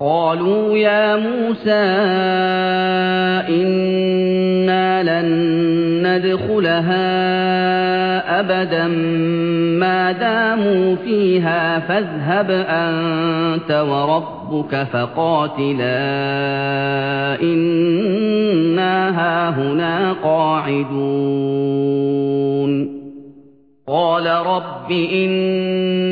قَالُوا يَا مُوسَىٰ إِنَّا لَن نَّدْخُلَهَا أَبَدًا مَّا دَامُوا فِيهَا فَاذْهَبْ أَنتَ وَرَبُّكَ فَقَاتِلَا إِنَّا هَاهُنَا قَاعِدُونَ. قَالَ رَبِّ إِنِّي لَا